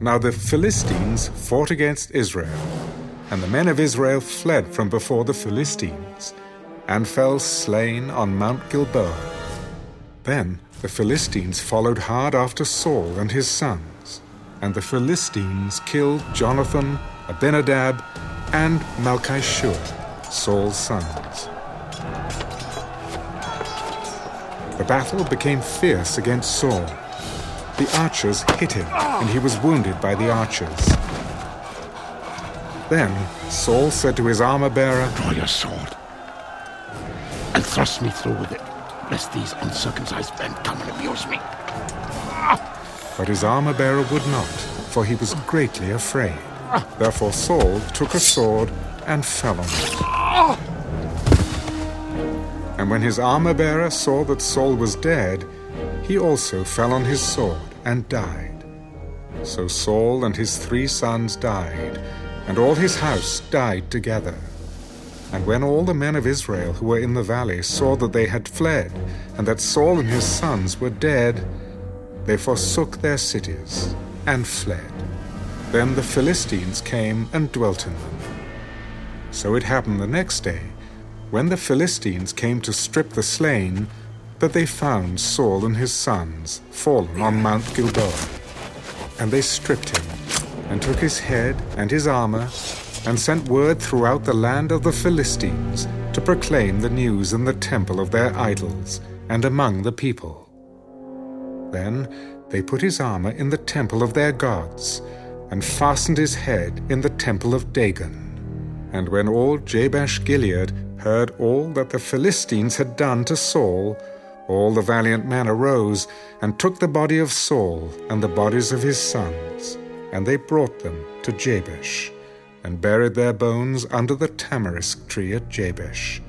Now the Philistines fought against Israel, and the men of Israel fled from before the Philistines, and fell slain on Mount Gilboa. Then the Philistines followed hard after Saul and his sons, and the Philistines killed Jonathan, Abinadab, and Malchishua, Saul's sons. The battle became fierce against Saul. The archers hit him, and he was wounded by the archers. Then Saul said to his armor bearer, Draw your sword and thrust me through with it, lest these uncircumcised men come and abuse me. But his armor bearer would not, for he was greatly afraid. Therefore Saul took a sword and fell on it. And when his armor bearer saw that Saul was dead, he also fell on his sword and died. So Saul and his three sons died, and all his house died together. And when all the men of Israel who were in the valley saw that they had fled, and that Saul and his sons were dead, they forsook their cities and fled. Then the Philistines came and dwelt in them. So it happened the next day, when the Philistines came to strip the slain, that they found Saul and his sons fallen on Mount Gilboa. And they stripped him, and took his head and his armor, and sent word throughout the land of the Philistines to proclaim the news in the temple of their idols and among the people. Then they put his armor in the temple of their gods, and fastened his head in the temple of Dagon. And when all Jabesh Gilead heard all that the Philistines had done to Saul, all the valiant men arose and took the body of Saul and the bodies of his sons, and they brought them to Jabesh, and buried their bones under the tamarisk tree at Jabesh,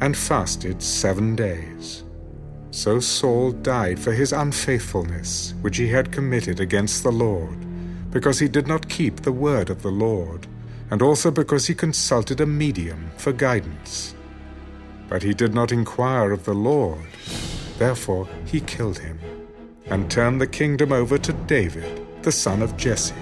and fasted seven days. So Saul died for his unfaithfulness, which he had committed against the Lord, because he did not keep the word of the Lord, and also because he consulted a medium for guidance. But he did not inquire of the Lord, therefore he killed him, and turned the kingdom over to David, the son of Jesse.